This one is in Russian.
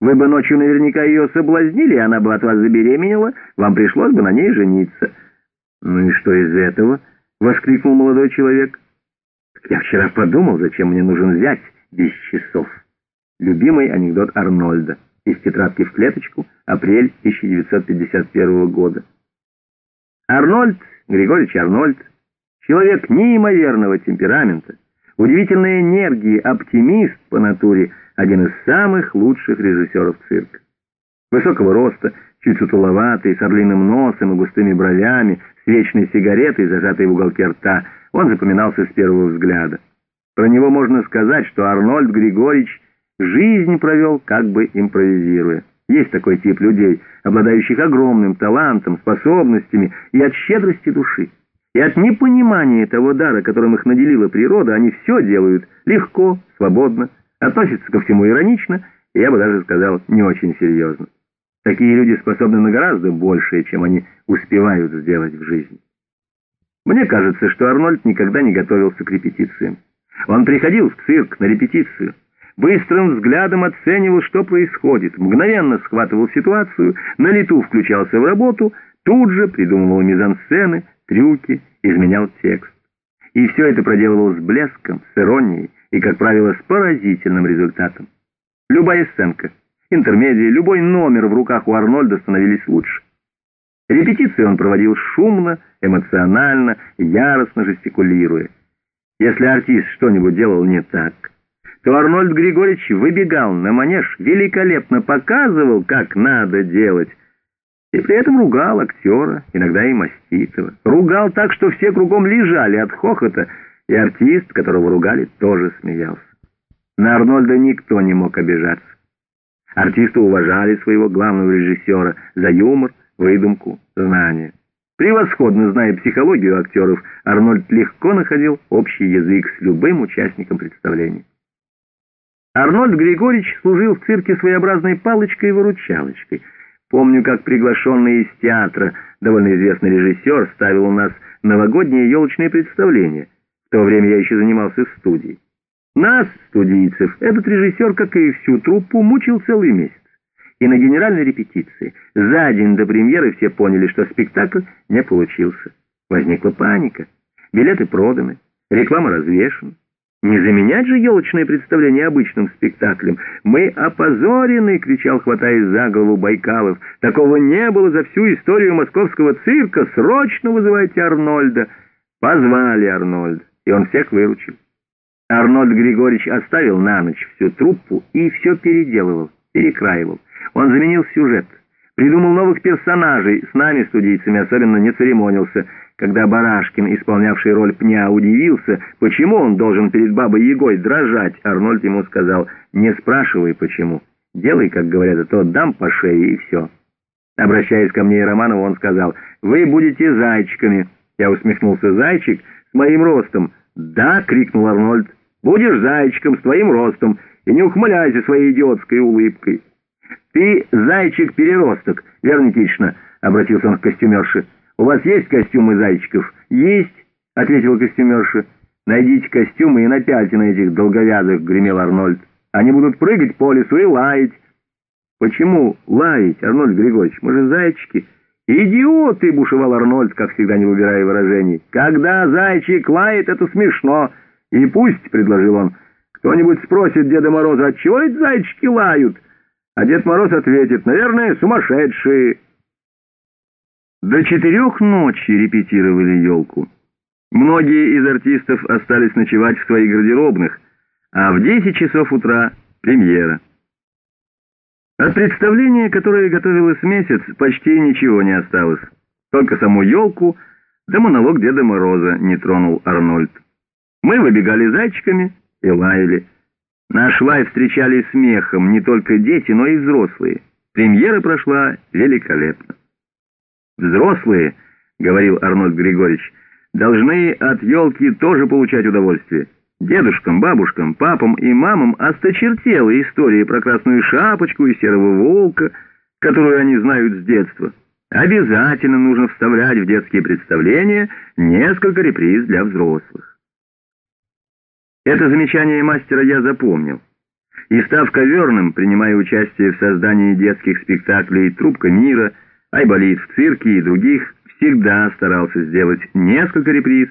Вы бы ночью наверняка ее соблазнили, и она бы от вас забеременела, вам пришлось бы на ней жениться». «Ну и что из этого?» — воскликнул молодой человек. «Я вчера подумал, зачем мне нужен зять без часов». Любимый анекдот Арнольда из тетрадки в клеточку, апрель 1951 года. Арнольд, Григорьевич Арнольд, человек неимоверного темперамента, удивительной энергии, оптимист по натуре, один из самых лучших режиссеров цирка. Высокого роста, чуть сутуловатый, с орлиным носом и густыми бровями, с вечной сигаретой, зажатой в уголке рта, он запоминался с первого взгляда. Про него можно сказать, что Арнольд Григорьевич жизнь провел, как бы импровизируя. Есть такой тип людей, обладающих огромным талантом, способностями и от щедрости души. И от непонимания того дара, которым их наделила природа, они все делают легко, свободно, относятся ко всему иронично, и я бы даже сказал, не очень серьезно. Такие люди способны на гораздо большее, чем они успевают сделать в жизни. Мне кажется, что Арнольд никогда не готовился к репетициям. Он приходил в цирк на репетицию, быстрым взглядом оценивал, что происходит, мгновенно схватывал ситуацию, на лету включался в работу, тут же придумывал мизансцены, трюки, изменял текст. И все это проделывал с блеском, с иронией и, как правило, с поразительным результатом. Любая сценка, интермедия, любой номер в руках у Арнольда становились лучше. Репетиции он проводил шумно, эмоционально, яростно жестикулируя. Если артист что-нибудь делал не так, то Арнольд Григорьевич выбегал на манеж, великолепно показывал, как надо делать, и при этом ругал актера, иногда и маститого. Ругал так, что все кругом лежали от хохота, и артист, которого ругали, тоже смеялся. На Арнольда никто не мог обижаться. Артисты уважали своего главного режиссера за юмор, выдумку, знания. Превосходно зная психологию актеров, Арнольд легко находил общий язык с любым участником представления. Арнольд Григорьевич служил в цирке своеобразной палочкой-выручалочкой — Помню, как приглашенный из театра, довольно известный режиссер, ставил у нас новогоднее елочное представление. В то время я еще занимался в студии. Нас, студийцев, этот режиссер, как и всю труппу, мучил целый месяц. И на генеральной репетиции за день до премьеры все поняли, что спектакль не получился. Возникла паника. Билеты проданы, реклама развешена. Не заменять же елочное представление обычным спектаклем. Мы опозорены, кричал, хватаясь за голову Байкалов. Такого не было за всю историю московского цирка. Срочно вызывайте Арнольда. Позвали Арнольда, и он всех выручил. Арнольд Григорьевич оставил на ночь всю труппу и все переделывал, перекраивал. Он заменил сюжет, придумал новых персонажей, с нами, студийцами, особенно не церемонился — когда Барашкин, исполнявший роль пня, удивился, почему он должен перед бабой Егой дрожать, Арнольд ему сказал, не спрашивай почему, делай, как говорят, а то дам по шее и все. Обращаясь ко мне и Романову, он сказал, вы будете зайчиками. Я усмехнулся, зайчик с моим ростом. Да, крикнул Арнольд, будешь зайчиком с твоим ростом, и не ухмыляйся своей идиотской улыбкой. Ты зайчик-переросток, Вера Никитична, обратился он к костюмерше. «У вас есть костюмы зайчиков?» «Есть», — ответила костюмерша. «Найдите костюмы и напяльте на этих долговязых», — гремел Арнольд. «Они будут прыгать по лесу и лаять». «Почему лаять, Арнольд Григорьевич? Мы же зайчики». «Идиоты!» — бушевал Арнольд, как всегда не выбирая выражений. «Когда зайчик лает, это смешно. И пусть, — предложил он, — кто-нибудь спросит Деда Мороза, отчего эти зайчики лают?» А Дед Мороз ответит, «Наверное, сумасшедшие». До четырех ночи репетировали елку. Многие из артистов остались ночевать в своих гардеробных, а в десять часов утра премьера. От представления, которое готовилось месяц, почти ничего не осталось. Только саму елку, да монолог Деда Мороза не тронул Арнольд. Мы выбегали зайчиками и лаяли. Наш лай встречали смехом не только дети, но и взрослые. Премьера прошла великолепно. Взрослые, — говорил Арнольд Григорьевич, — должны от елки тоже получать удовольствие. Дедушкам, бабушкам, папам и мамам осточертела история про красную шапочку и серого волка, которую они знают с детства. Обязательно нужно вставлять в детские представления несколько реприз для взрослых. Это замечание мастера я запомнил. и став коверным, принимая участие в создании детских спектаклей «Трубка мира», «Айболит в цирке» и других, всегда старался сделать несколько реприз